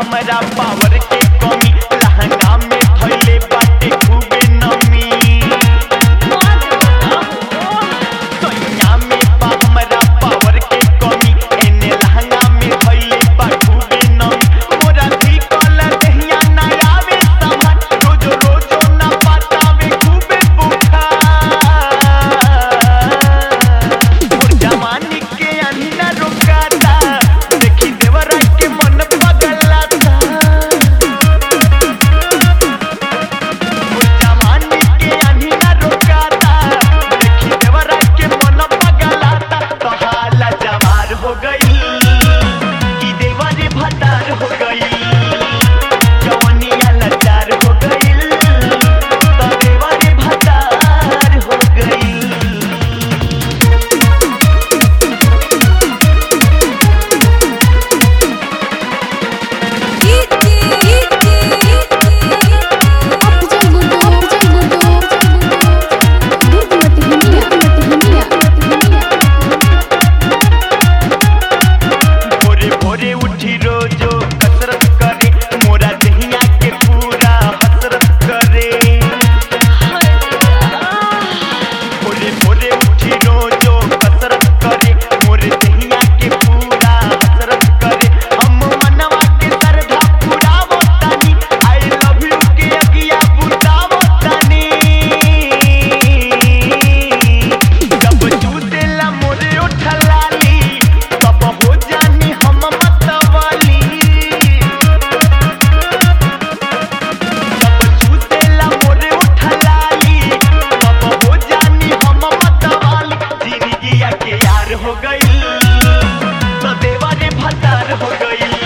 हमारा पावर के हो गई। तो देवा भंडार हो गई।